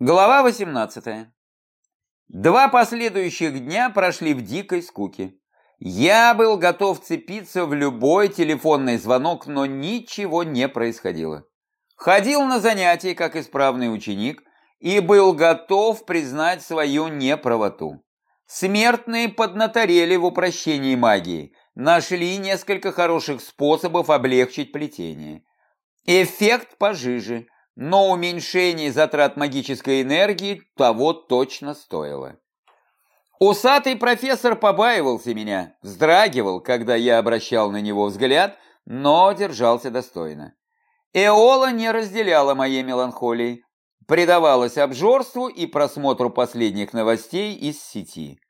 Глава 18. Два последующих дня прошли в дикой скуке. Я был готов цепиться в любой телефонный звонок, но ничего не происходило. Ходил на занятия, как исправный ученик, и был готов признать свою неправоту. Смертные поднаторели в упрощении магии, нашли несколько хороших способов облегчить плетение. Эффект пожиже – но уменьшение затрат магической энергии того точно стоило. Усатый профессор побаивался меня, вздрагивал, когда я обращал на него взгляд, но держался достойно. Эола не разделяла моей меланхолии, предавалась обжорству и просмотру последних новостей из сети.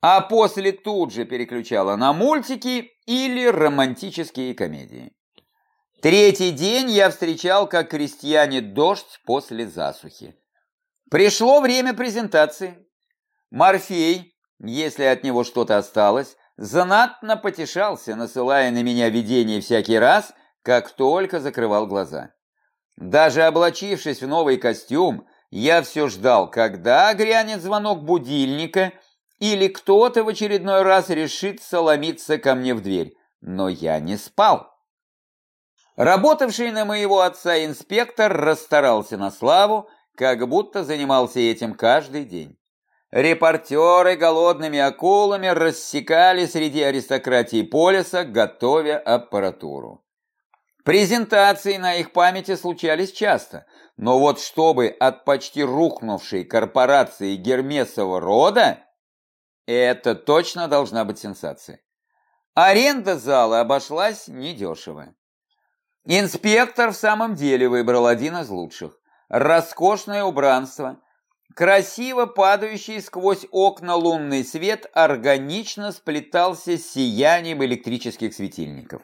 А после тут же переключала на мультики или романтические комедии. Третий день я встречал как крестьяне дождь после засухи. Пришло время презентации. Морфей, если от него что-то осталось, знатно потешался, насылая на меня видение всякий раз, как только закрывал глаза. Даже облачившись в новый костюм, я все ждал, когда грянет звонок будильника или кто-то в очередной раз решит соломиться ко мне в дверь. Но я не спал. Работавший на моего отца инспектор расстарался на славу, как будто занимался этим каждый день. Репортеры голодными акулами рассекали среди аристократии полиса, готовя аппаратуру. Презентации на их памяти случались часто, но вот чтобы от почти рухнувшей корпорации Гермесова рода, это точно должна быть сенсация. Аренда зала обошлась недешево. Инспектор в самом деле выбрал один из лучших. Роскошное убранство, красиво падающий сквозь окна лунный свет органично сплетался с сиянием электрических светильников.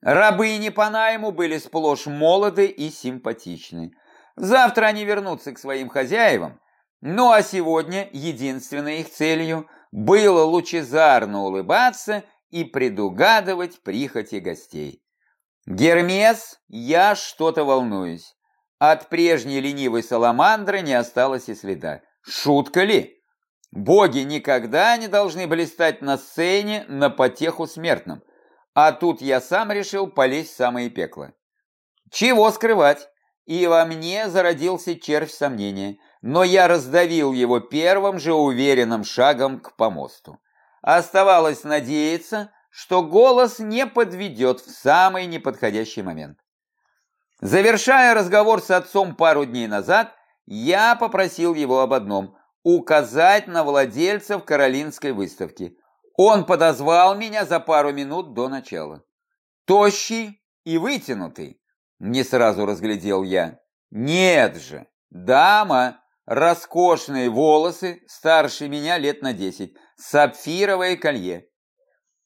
Рабыни по найму были сплошь молоды и симпатичны. Завтра они вернутся к своим хозяевам, ну а сегодня единственной их целью было лучезарно улыбаться и предугадывать прихоти гостей. Гермес, я что-то волнуюсь. От прежней ленивой саламандры не осталось и следа. Шутка ли? Боги никогда не должны блистать на сцене на потеху смертным. А тут я сам решил полезть в самое пекло. Чего скрывать? И во мне зародился червь сомнения, но я раздавил его первым же уверенным шагом к помосту. Оставалось надеяться, что голос не подведет в самый неподходящий момент. Завершая разговор с отцом пару дней назад, я попросил его об одном – указать на владельцев Каролинской выставки. Он подозвал меня за пару минут до начала. Тощий и вытянутый, не сразу разглядел я. Нет же, дама, роскошные волосы, старше меня лет на десять, сапфировое колье.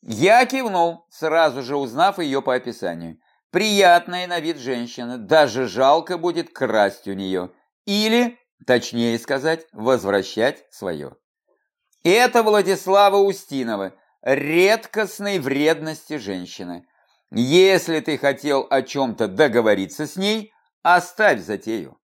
Я кивнул, сразу же узнав ее по описанию. Приятная на вид женщина, даже жалко будет красть у нее. Или, точнее сказать, возвращать свое. Это Владислава Устинова, редкостной вредности женщины. Если ты хотел о чем-то договориться с ней, оставь затею.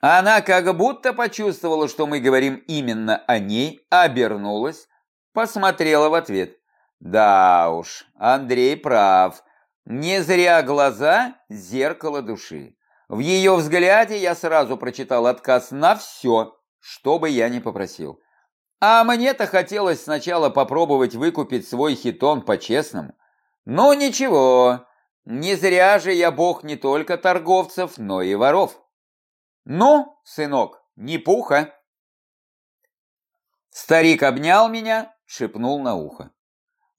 Она как будто почувствовала, что мы говорим именно о ней, обернулась, посмотрела в ответ. Да уж, Андрей прав. Не зря глаза – зеркало души. В ее взгляде я сразу прочитал отказ на все, что бы я ни попросил. А мне-то хотелось сначала попробовать выкупить свой хитон по-честному. Но ничего, не зря же я бог не только торговцев, но и воров. Ну, сынок, не пуха. Старик обнял меня, шепнул на ухо.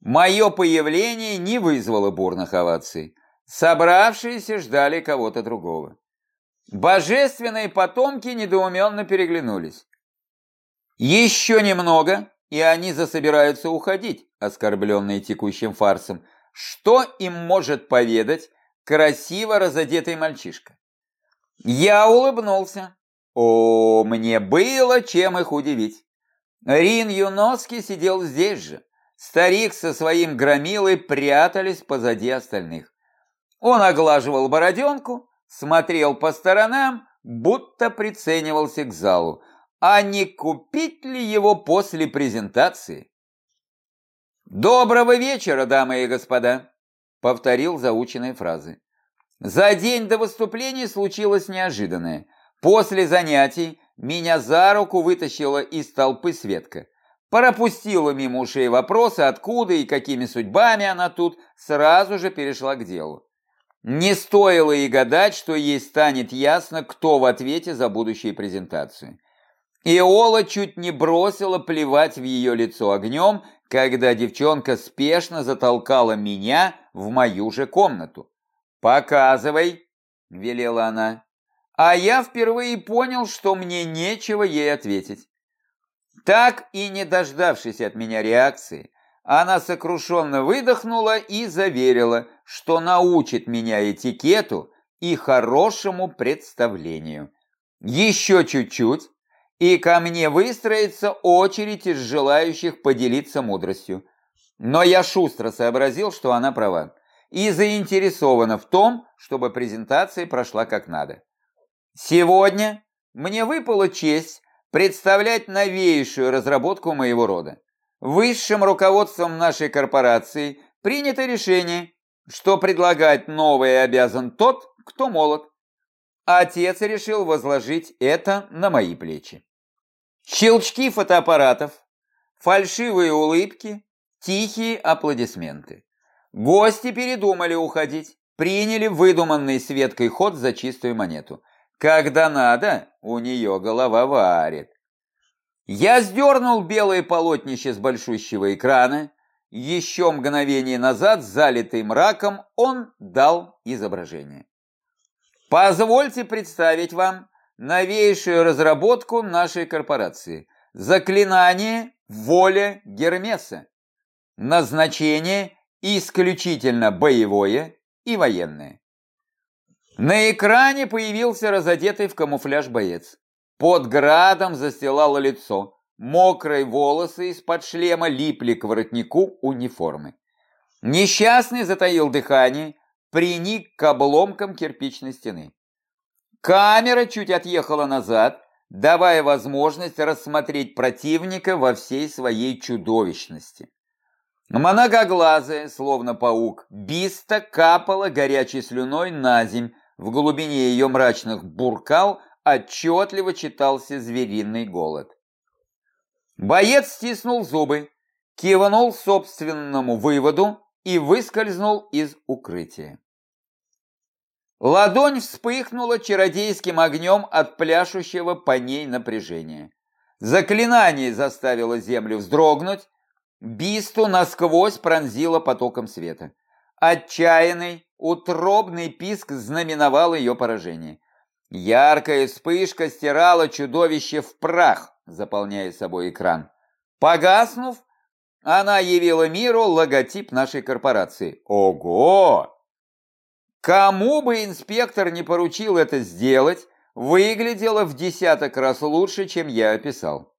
Мое появление не вызвало бурных оваций. Собравшиеся ждали кого-то другого. Божественные потомки недоуменно переглянулись. Еще немного, и они засобираются уходить, оскорбленные текущим фарсом. Что им может поведать красиво разодетый мальчишка? Я улыбнулся. О, мне было чем их удивить. Рин Юноски сидел здесь же. Старик со своим громилой прятались позади остальных. Он оглаживал бороденку, смотрел по сторонам, будто приценивался к залу. А не купить ли его после презентации? «Доброго вечера, дамы и господа!» — повторил заученные фразы. За день до выступления случилось неожиданное. После занятий меня за руку вытащила из толпы Светка. Пропустила мимо ушей вопросы, откуда и какими судьбами она тут, сразу же перешла к делу. Не стоило и гадать, что ей станет ясно, кто в ответе за будущую презентацию. Иола чуть не бросила плевать в ее лицо огнем, когда девчонка спешно затолкала меня в мою же комнату. «Показывай», — велела она. А я впервые понял, что мне нечего ей ответить. Так и не дождавшись от меня реакции, она сокрушенно выдохнула и заверила, что научит меня этикету и хорошему представлению. Еще чуть-чуть, и ко мне выстроится очередь из желающих поделиться мудростью. Но я шустро сообразил, что она права, и заинтересована в том, чтобы презентация прошла как надо. Сегодня мне выпала честь представлять новейшую разработку моего рода. Высшим руководством нашей корпорации принято решение, что предлагать новое обязан тот, кто молод. Отец решил возложить это на мои плечи. Щелчки фотоаппаратов, фальшивые улыбки, тихие аплодисменты. Гости передумали уходить, приняли выдуманный Светкой ход за чистую монету. Когда надо, у нее голова варит. Я сдернул белое полотнище с большущего экрана. Еще мгновение назад, залитый мраком, он дал изображение. Позвольте представить вам новейшую разработку нашей корпорации. Заклинание «Воля Гермеса». Назначение исключительно боевое и военное. На экране появился разодетый в камуфляж боец. Под градом застилало лицо. Мокрые волосы из-под шлема липли к воротнику униформы. Несчастный затаил дыхание, приник к обломкам кирпичной стены. Камера чуть отъехала назад, давая возможность рассмотреть противника во всей своей чудовищности. Многоглазая, словно паук, биста капала горячей слюной на земь, в глубине ее мрачных буркал отчетливо читался звериный голод. Боец стиснул зубы, кивнул собственному выводу и выскользнул из укрытия. Ладонь вспыхнула чародейским огнем от пляшущего по ней напряжения. Заклинание заставило землю вздрогнуть, Бисту насквозь пронзило потоком света. Отчаянный, утробный писк знаменовал ее поражение. Яркая вспышка стирала чудовище в прах, заполняя собой экран. Погаснув, она явила миру логотип нашей корпорации. Ого! Кому бы инспектор не поручил это сделать, выглядело в десяток раз лучше, чем я описал.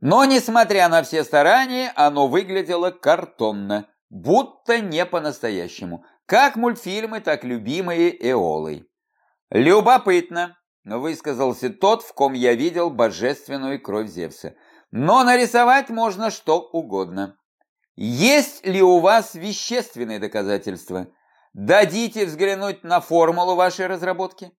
Но, несмотря на все старания, оно выглядело картонно, будто не по-настоящему, как мультфильмы, так любимые Эолой. «Любопытно», — высказался тот, в ком я видел божественную кровь Зевса. «Но нарисовать можно что угодно. Есть ли у вас вещественные доказательства? Дадите взглянуть на формулу вашей разработки?»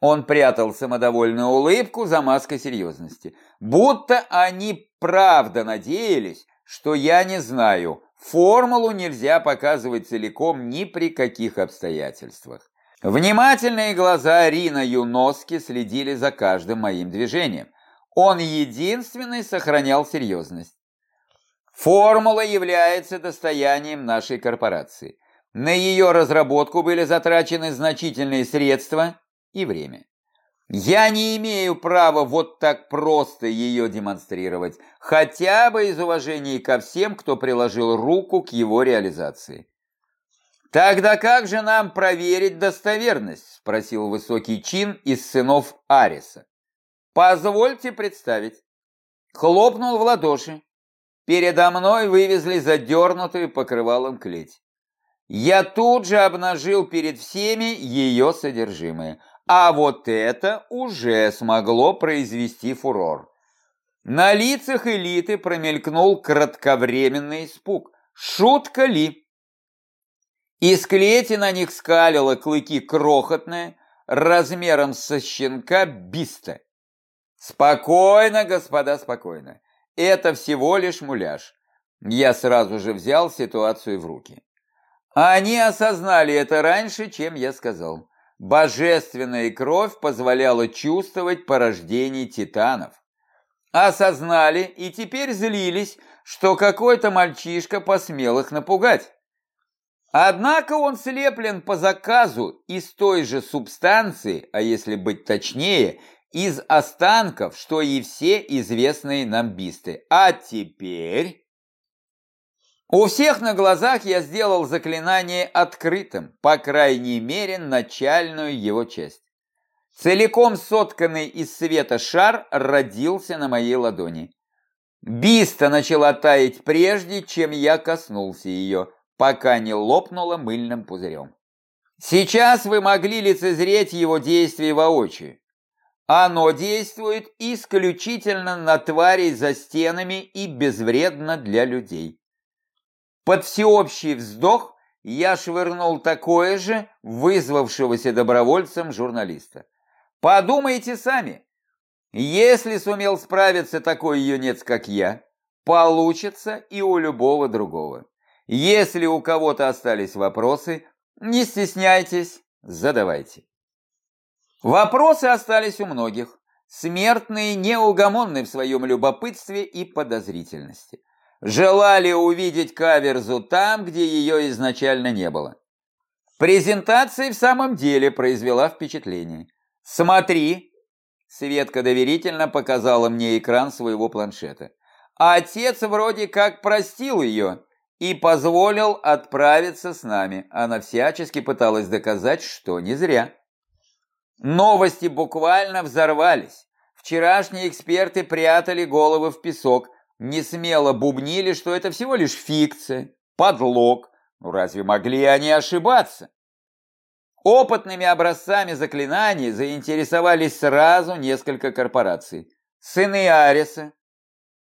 Он прятал самодовольную улыбку за маской серьезности. Будто они правда надеялись, что я не знаю, формулу нельзя показывать целиком ни при каких обстоятельствах. Внимательные глаза Рина Юноски следили за каждым моим движением. Он единственный сохранял серьезность. Формула является достоянием нашей корпорации. На ее разработку были затрачены значительные средства и время. Я не имею права вот так просто ее демонстрировать, хотя бы из уважения ко всем, кто приложил руку к его реализации. «Тогда как же нам проверить достоверность?» – спросил высокий чин из сынов Ариса. «Позвольте представить». Хлопнул в ладоши. Передо мной вывезли задернутую покрывалом клеть. Я тут же обнажил перед всеми ее содержимое – А вот это уже смогло произвести фурор. На лицах элиты промелькнул кратковременный испуг. Шутка ли? Из клети на них скалила клыки крохотная, размером со щенка биста. Спокойно, господа, спокойно. Это всего лишь муляж. Я сразу же взял ситуацию в руки. Они осознали это раньше, чем я сказал. Божественная кровь позволяла чувствовать порождение титанов. Осознали и теперь злились, что какой-то мальчишка посмел их напугать. Однако он слеплен по заказу из той же субстанции, а если быть точнее, из останков, что и все известные нам бисты. А теперь... У всех на глазах я сделал заклинание открытым, по крайней мере, начальную его часть. Целиком сотканный из света шар родился на моей ладони. Биста начала таять прежде, чем я коснулся ее, пока не лопнула мыльным пузырем. Сейчас вы могли лицезреть его действие воочию. Оно действует исключительно на тварей за стенами и безвредно для людей. Под всеобщий вздох я швырнул такое же вызвавшегося добровольцем журналиста. Подумайте сами, если сумел справиться такой юнец, как я, получится и у любого другого. Если у кого-то остались вопросы, не стесняйтесь, задавайте. Вопросы остались у многих. Смертные неугомонны в своем любопытстве и подозрительности. Желали увидеть каверзу там, где ее изначально не было. Презентация в самом деле произвела впечатление. «Смотри!» Светка доверительно показала мне экран своего планшета. Отец вроде как простил ее и позволил отправиться с нами. Она всячески пыталась доказать, что не зря. Новости буквально взорвались. Вчерашние эксперты прятали головы в песок, не смело бубнили, что это всего лишь фикция, подлог. Ну разве могли они ошибаться? Опытными образцами заклинаний заинтересовались сразу несколько корпораций. Сыны Ареса,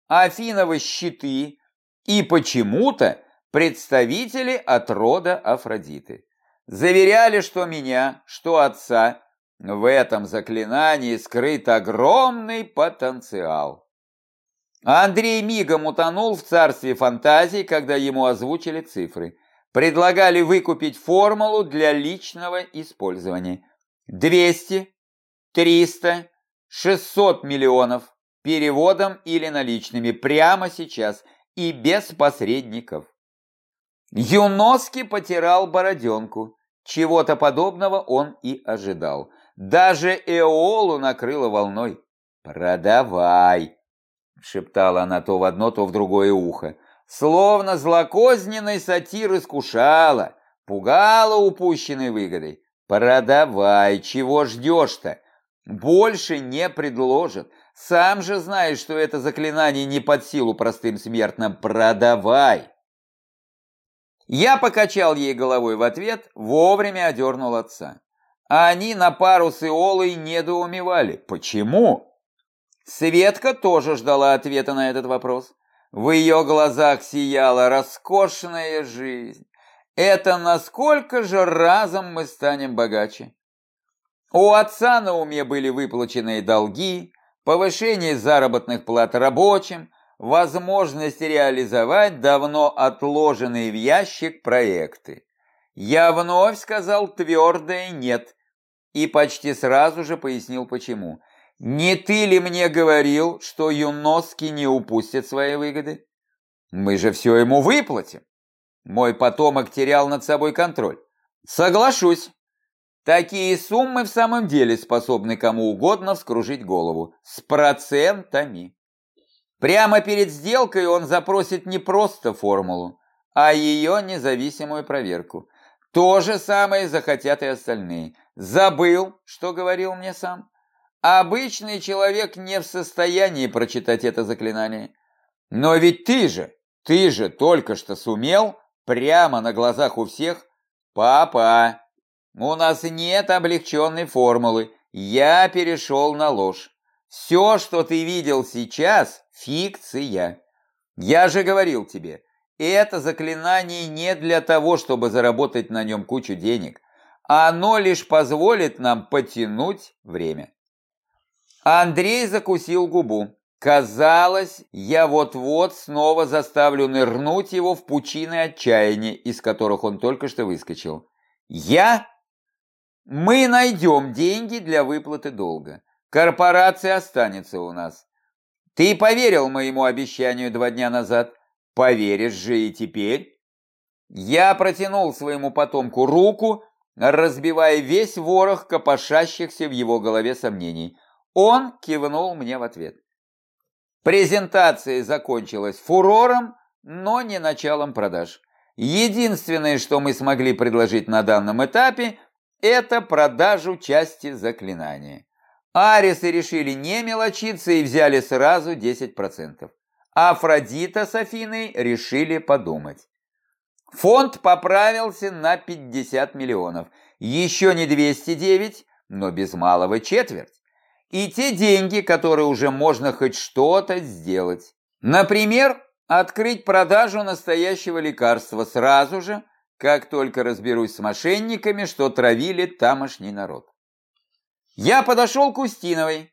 Афиновы щиты и почему-то представители от рода Афродиты. Заверяли, что меня, что отца в этом заклинании скрыт огромный потенциал. Андрей мигом утонул в царстве фантазий, когда ему озвучили цифры. Предлагали выкупить формулу для личного использования. 200, 300, 600 миллионов переводом или наличными прямо сейчас и без посредников. Юноски потирал бороденку. Чего-то подобного он и ожидал. Даже Эолу накрыло волной. «Продавай!» — шептала она то в одно, то в другое ухо. Словно злокозненный сатир искушала, пугала упущенной выгодой. «Продавай! Чего ждешь-то? Больше не предложат. Сам же знаешь, что это заклинание не под силу простым смертным. Продавай!» Я покачал ей головой в ответ, вовремя одернул отца. Они на пару с Иолой недоумевали. Почему? Светка тоже ждала ответа на этот вопрос. В ее глазах сияла роскошная жизнь. Это насколько же разом мы станем богаче? У отца на уме были выплаченные долги, повышение заработных плат рабочим, возможность реализовать давно отложенные в ящик проекты. Я вновь сказал твердое «нет», и почти сразу же пояснил почему. «Не ты ли мне говорил, что Юноски не упустит свои выгоды? Мы же все ему выплатим!» Мой потомок терял над собой контроль. «Соглашусь. Такие суммы в самом деле способны кому угодно вскружить голову. С процентами!» Прямо перед сделкой он запросит не просто формулу, а ее независимую проверку. То же самое захотят и остальные. Забыл, что говорил мне сам. Обычный человек не в состоянии прочитать это заклинание. Но ведь ты же, ты же только что сумел, прямо на глазах у всех, папа, У нас нет облегченной формулы. Я перешел на ложь. Все, что ты видел сейчас, фикция. Я же говорил тебе, это заклинание не для того, чтобы заработать на нем кучу денег. Оно лишь позволит нам потянуть время. Андрей закусил губу. Казалось, я вот-вот снова заставлю нырнуть его в пучины отчаяния, из которых он только что выскочил. Я? Мы найдем деньги для выплаты долга. Корпорация останется у нас. Ты поверил моему обещанию два дня назад. Поверишь же и теперь. Я протянул своему потомку руку, разбивая весь ворох копошащихся в его голове сомнений. Он кивнул мне в ответ. Презентация закончилась фурором, но не началом продаж. Единственное, что мы смогли предложить на данном этапе, это продажу части заклинания. Арисы решили не мелочиться и взяли сразу 10%. Афродита с Афиной решили подумать. Фонд поправился на 50 миллионов. Еще не 209, но без малого четверть и те деньги, которые уже можно хоть что-то сделать. Например, открыть продажу настоящего лекарства сразу же, как только разберусь с мошенниками, что травили тамошний народ. Я подошел к Устиновой.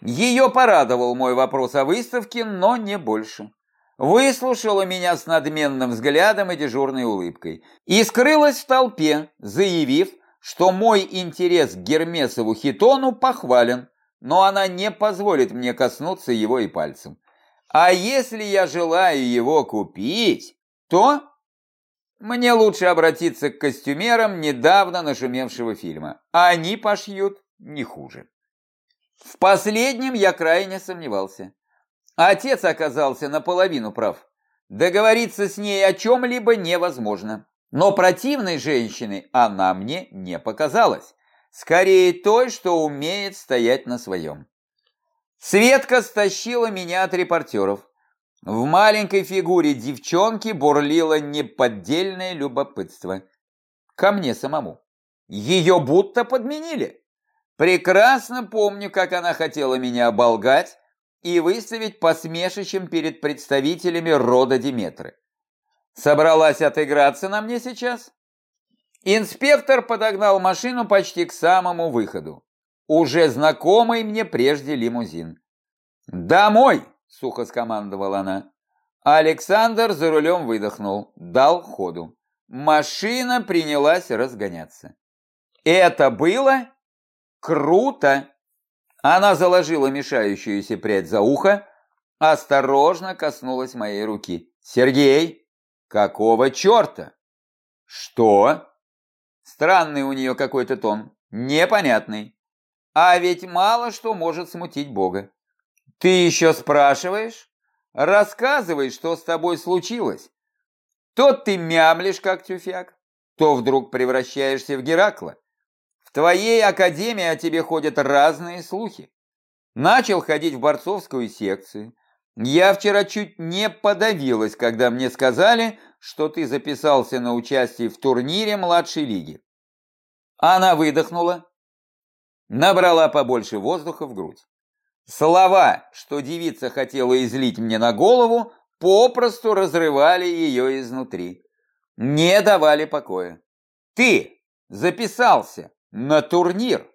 Ее порадовал мой вопрос о выставке, но не больше. Выслушала меня с надменным взглядом и дежурной улыбкой и скрылась в толпе, заявив, что мой интерес к Гермесову хитону похвален, но она не позволит мне коснуться его и пальцем. А если я желаю его купить, то мне лучше обратиться к костюмерам недавно нашумевшего фильма. Они пошьют не хуже. В последнем я крайне сомневался. Отец оказался наполовину прав. Договориться с ней о чем-либо невозможно. Но противной женщины она мне не показалась. Скорее той, что умеет стоять на своем. Светка стащила меня от репортеров. В маленькой фигуре девчонки бурлило неподдельное любопытство. Ко мне самому. Ее будто подменили. Прекрасно помню, как она хотела меня оболгать и выставить посмешищем перед представителями рода Диметры. Собралась отыграться на мне сейчас? Инспектор подогнал машину почти к самому выходу. Уже знакомый мне прежде лимузин. «Домой!» – сухо скомандовала она. Александр за рулем выдохнул, дал ходу. Машина принялась разгоняться. Это было круто. Она заложила мешающуюся прядь за ухо, осторожно коснулась моей руки. «Сергей, какого черта?» «Что?» Странный у нее какой-то тон, непонятный. А ведь мало что может смутить Бога. Ты еще спрашиваешь? Рассказывай, что с тобой случилось. То ты мямлишь, как тюфяк, то вдруг превращаешься в Геракла. В твоей академии о тебе ходят разные слухи. Начал ходить в борцовскую секцию. Я вчера чуть не подавилась, когда мне сказали, что ты записался на участие в турнире младшей лиги. Она выдохнула, набрала побольше воздуха в грудь. Слова, что девица хотела излить мне на голову, попросту разрывали ее изнутри. Не давали покоя. Ты записался на турнир.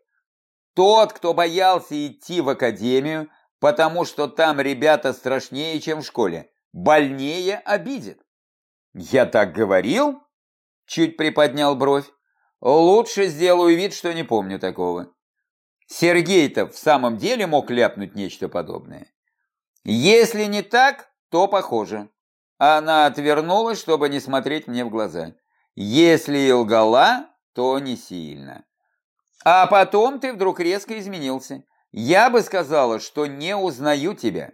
Тот, кто боялся идти в академию, потому что там ребята страшнее, чем в школе, больнее обидит. «Я так говорил?» Чуть приподнял бровь. «Лучше сделаю вид, что не помню такого». Сергей-то в самом деле мог ляпнуть нечто подобное. Если не так, то похоже. Она отвернулась, чтобы не смотреть мне в глаза. Если и лгала, то не сильно. А потом ты вдруг резко изменился. Я бы сказала, что не узнаю тебя.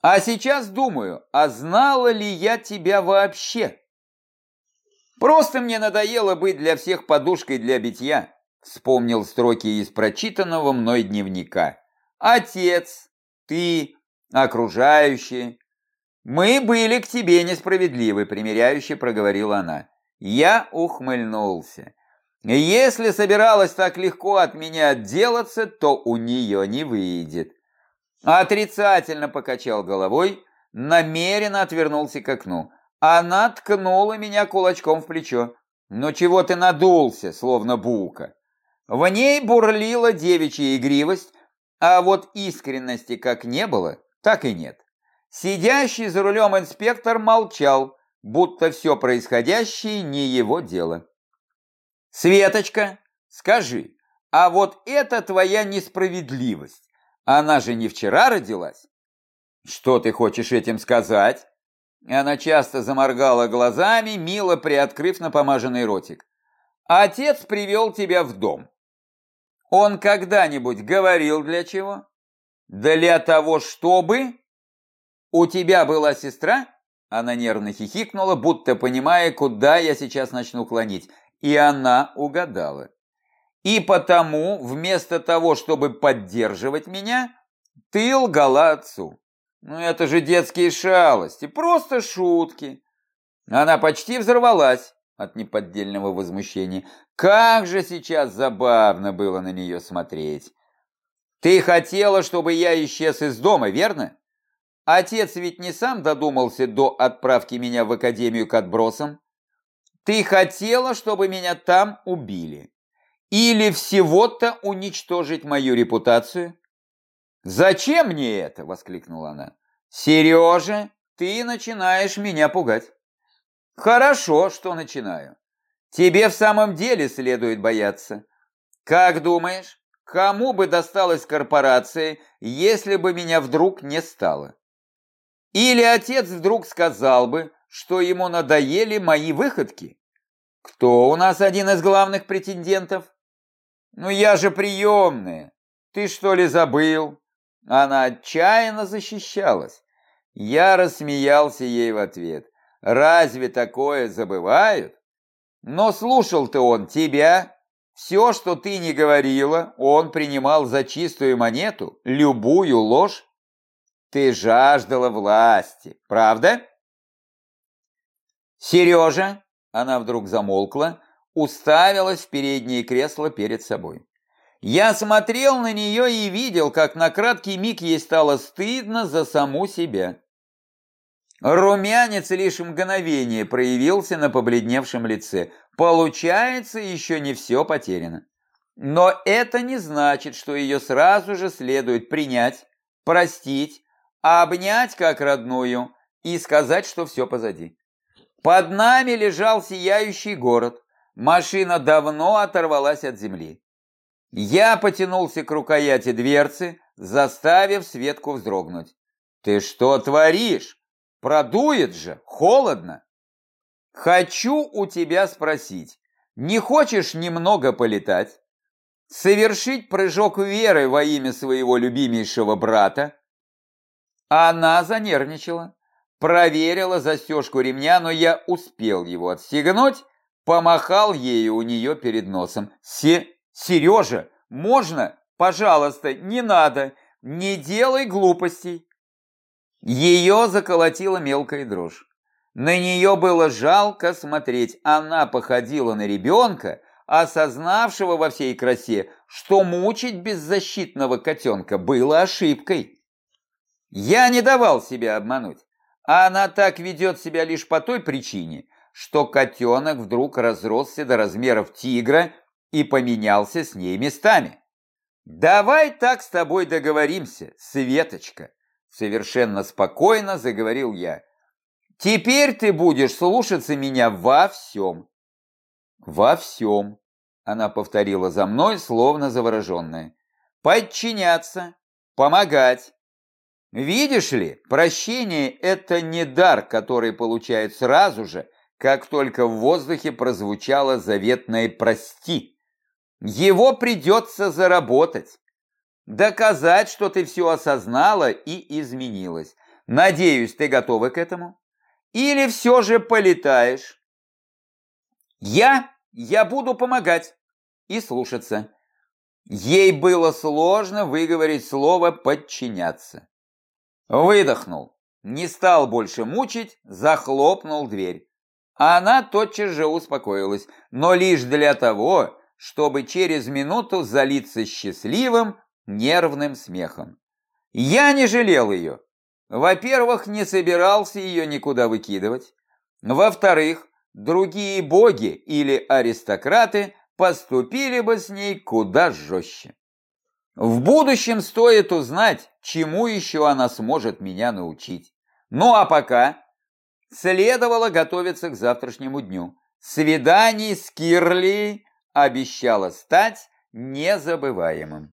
А сейчас думаю, а знала ли я тебя вообще? Просто мне надоело быть для всех подушкой для битья, вспомнил строки из прочитанного мной дневника. Отец, ты, окружающие. Мы были к тебе несправедливы, примиряюще проговорила она. Я ухмыльнулся. Если собиралась так легко от меня отделаться, то у нее не выйдет. Отрицательно покачал головой, намеренно отвернулся к окну. Она ткнула меня кулачком в плечо. «Ну чего ты надулся, словно булка?» В ней бурлила девичья игривость, а вот искренности как не было, так и нет. Сидящий за рулем инспектор молчал, будто все происходящее не его дело. «Светочка, скажи, а вот это твоя несправедливость, она же не вчера родилась?» «Что ты хочешь этим сказать?» Она часто заморгала глазами, мило приоткрыв напомаженный ротик. «Отец привел тебя в дом. Он когда-нибудь говорил для чего? Для того, чтобы... У тебя была сестра? Она нервно хихикнула, будто понимая, куда я сейчас начну клонить. И она угадала. И потому, вместо того, чтобы поддерживать меня, ты лгала отцу. Ну это же детские шалости, просто шутки. Она почти взорвалась от неподдельного возмущения. Как же сейчас забавно было на нее смотреть. Ты хотела, чтобы я исчез из дома, верно? Отец ведь не сам додумался до отправки меня в академию к отбросам. Ты хотела, чтобы меня там убили. Или всего-то уничтожить мою репутацию? «Зачем мне это?» – воскликнула она. «Сережа, ты начинаешь меня пугать». «Хорошо, что начинаю. Тебе в самом деле следует бояться. Как думаешь, кому бы досталась корпорация, если бы меня вдруг не стало? Или отец вдруг сказал бы, что ему надоели мои выходки? Кто у нас один из главных претендентов? Ну я же приемная. Ты что ли забыл? Она отчаянно защищалась. Я рассмеялся ей в ответ. Разве такое забывают? Но слушал-то он тебя. Все, что ты не говорила, он принимал за чистую монету, любую ложь. Ты жаждала власти, правда? Сережа, она вдруг замолкла, уставилась в переднее кресло перед собой. Я смотрел на нее и видел, как на краткий миг ей стало стыдно за саму себя. Румянец лишь мгновение проявился на побледневшем лице. Получается, еще не все потеряно. Но это не значит, что ее сразу же следует принять, простить, обнять как родную и сказать, что все позади. Под нами лежал сияющий город. Машина давно оторвалась от земли. Я потянулся к рукояти дверцы, заставив Светку вздрогнуть. «Ты что творишь? Продует же, холодно!» «Хочу у тебя спросить, не хочешь немного полетать? Совершить прыжок веры во имя своего любимейшего брата?» Она занервничала, проверила застежку ремня, но я успел его отстегнуть, помахал ею у нее перед носом. «Се... Сережа, можно? Пожалуйста, не надо, не делай глупостей. Ее заколотила мелкая дрожь. На нее было жалко смотреть. Она походила на ребенка, осознавшего во всей красе, что мучить беззащитного котенка было ошибкой. Я не давал себя обмануть. Она так ведет себя лишь по той причине, что котенок вдруг разросся до размеров тигра и поменялся с ней местами. «Давай так с тобой договоримся, Светочка», — совершенно спокойно заговорил я. «Теперь ты будешь слушаться меня во всем». «Во всем», — она повторила за мной, словно завороженная. «Подчиняться, помогать. Видишь ли, прощение — это не дар, который получают сразу же, как только в воздухе прозвучало заветное «прости». Его придется заработать. Доказать, что ты все осознала и изменилась. Надеюсь, ты готова к этому? Или все же полетаешь? Я? Я буду помогать и слушаться. Ей было сложно выговорить слово «подчиняться». Выдохнул, не стал больше мучить, захлопнул дверь. Она тотчас же успокоилась, но лишь для того, чтобы через минуту залиться счастливым, нервным смехом. Я не жалел ее. Во-первых, не собирался ее никуда выкидывать. Во-вторых, другие боги или аристократы поступили бы с ней куда жестче. В будущем стоит узнать, чему еще она сможет меня научить. Ну а пока следовало готовиться к завтрашнему дню. Свидание с Кирли обещало стать незабываемым.